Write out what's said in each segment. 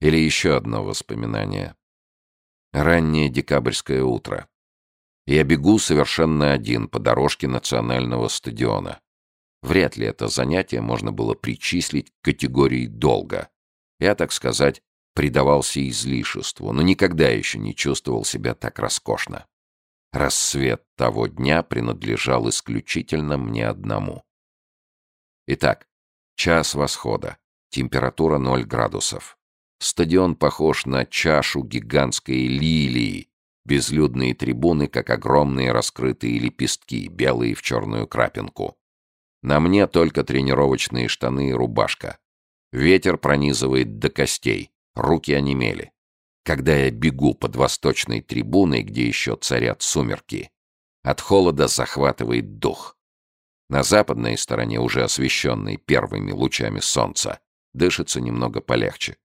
Или еще одно воспоминание. Раннее декабрьское утро. Я бегу совершенно один по дорожке национального стадиона. Вряд ли это занятие можно было причислить к категории долга. Я, так сказать, предавался излишеству, но никогда еще не чувствовал себя так роскошно. Рассвет того дня принадлежал исключительно мне одному. Итак, час восхода, температура 0 градусов. Стадион похож на чашу гигантской лилии, безлюдные трибуны, как огромные раскрытые лепестки, белые в черную крапинку. На мне только тренировочные штаны и рубашка. Ветер пронизывает до костей. Руки онемели. Когда я бегу под восточной трибуной, где еще царят сумерки, от холода захватывает дух. На западной стороне, уже освещенной первыми лучами солнца, дышится немного полегче.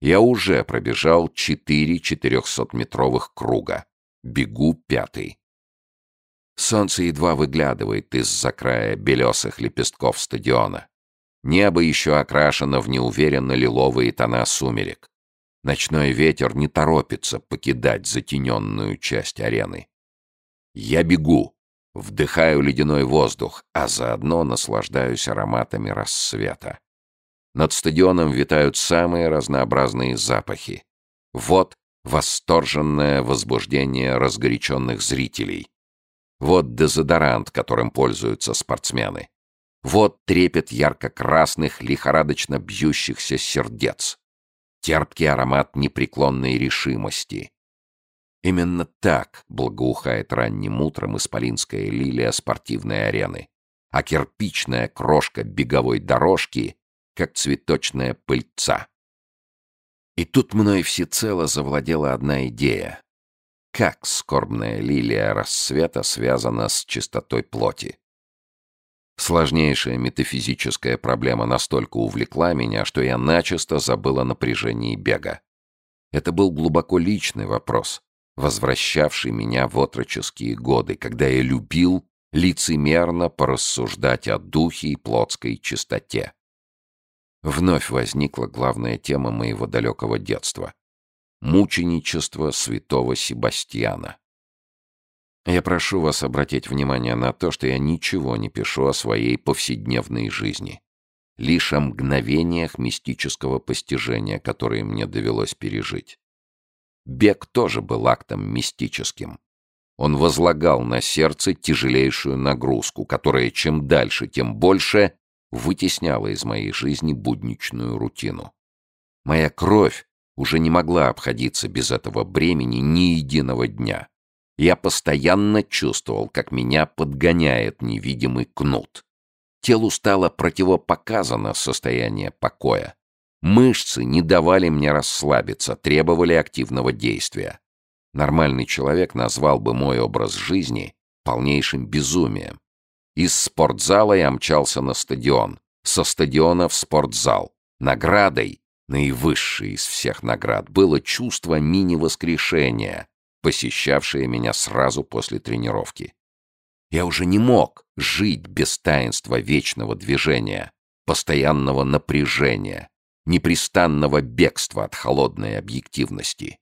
Я уже пробежал четыре четырехсотметровых круга. Бегу пятый. Солнце едва выглядывает из-за края белесых лепестков стадиона. Небо еще окрашено в неуверенно лиловые тона сумерек. Ночной ветер не торопится покидать затененную часть арены. Я бегу, вдыхаю ледяной воздух, а заодно наслаждаюсь ароматами рассвета. Над стадионом витают самые разнообразные запахи. Вот восторженное возбуждение разгоряченных зрителей. Вот дезодорант, которым пользуются спортсмены. Вот трепет ярко-красных, лихорадочно бьющихся сердец. Терпкий аромат непреклонной решимости. Именно так благоухает ранним утром исполинская лилия спортивной арены, а кирпичная крошка беговой дорожки — как цветочная пыльца. И тут мной всецело завладела одна идея. Как скорбная лилия рассвета связана с чистотой плоти? Сложнейшая метафизическая проблема настолько увлекла меня, что я начисто забыл о напряжении бега. Это был глубоко личный вопрос, возвращавший меня в отроческие годы, когда я любил лицемерно порассуждать о духе и плотской чистоте. Вновь возникла главная тема моего далекого детства — мученичество святого Себастьяна. Я прошу вас обратить внимание на то, что я ничего не пишу о своей повседневной жизни. Лишь о мгновениях мистического постижения, которые мне довелось пережить. Бег тоже был актом мистическим. Он возлагал на сердце тяжелейшую нагрузку, которая чем дальше, тем больше вытесняла из моей жизни будничную рутину. Моя кровь уже не могла обходиться без этого бремени ни единого дня. Я постоянно чувствовал, как меня подгоняет невидимый кнут. Телу стало противопоказано состояние покоя. Мышцы не давали мне расслабиться, требовали активного действия. Нормальный человек назвал бы мой образ жизни полнейшим безумием. Из спортзала я мчался на стадион, со стадиона в спортзал. Наградой, наивысшей из всех наград, было чувство мини-воскрешения, посещавшее меня сразу после тренировки. Я уже не мог жить без таинства вечного движения, постоянного напряжения, непрестанного бегства от холодной объективности.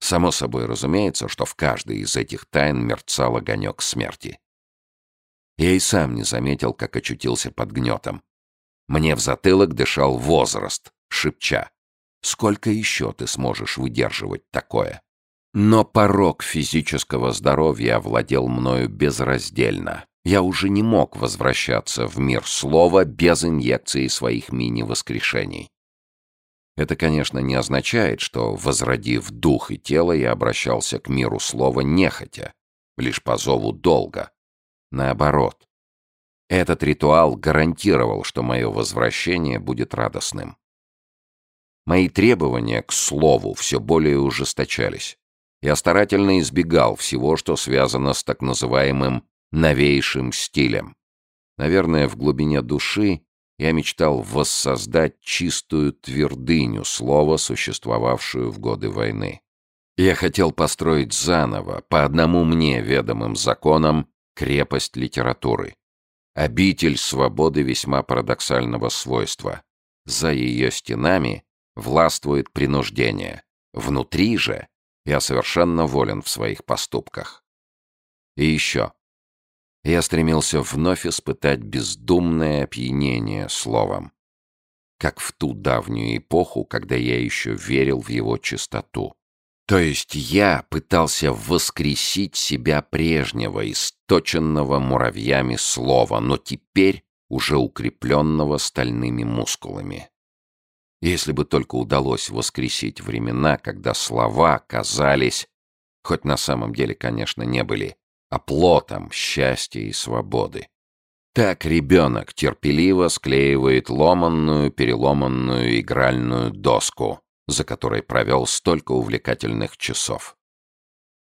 Само собой разумеется, что в каждой из этих тайн мерцал огонек смерти. Я и сам не заметил, как очутился под гнетом. Мне в затылок дышал возраст, шепча. «Сколько еще ты сможешь выдерживать такое?» Но порог физического здоровья овладел мною безраздельно. Я уже не мог возвращаться в мир слова без инъекции своих мини-воскрешений. Это, конечно, не означает, что, возродив дух и тело, я обращался к миру слова нехотя, лишь по зову долга. Наоборот. Этот ритуал гарантировал, что мое возвращение будет радостным. Мои требования к слову все более ужесточались. Я старательно избегал всего, что связано с так называемым «новейшим стилем». Наверное, в глубине души я мечтал воссоздать чистую твердыню слова, существовавшую в годы войны. Я хотел построить заново, по одному мне ведомым законам, крепость литературы. Обитель свободы весьма парадоксального свойства. За ее стенами властвует принуждение. Внутри же я совершенно волен в своих поступках. И еще. Я стремился вновь испытать бездумное опьянение словом, как в ту давнюю эпоху, когда я еще верил в его чистоту. То есть я пытался воскресить себя прежнего, источенного муравьями слова, но теперь уже укрепленного стальными мускулами. Если бы только удалось воскресить времена, когда слова казались, хоть на самом деле, конечно, не были, оплотом счастья и свободы. Так ребенок терпеливо склеивает ломанную, переломанную игральную доску, за которой провел столько увлекательных часов.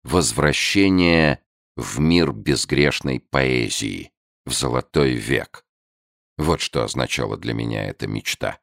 Возвращение в мир безгрешной поэзии, в золотой век. Вот что означала для меня эта мечта.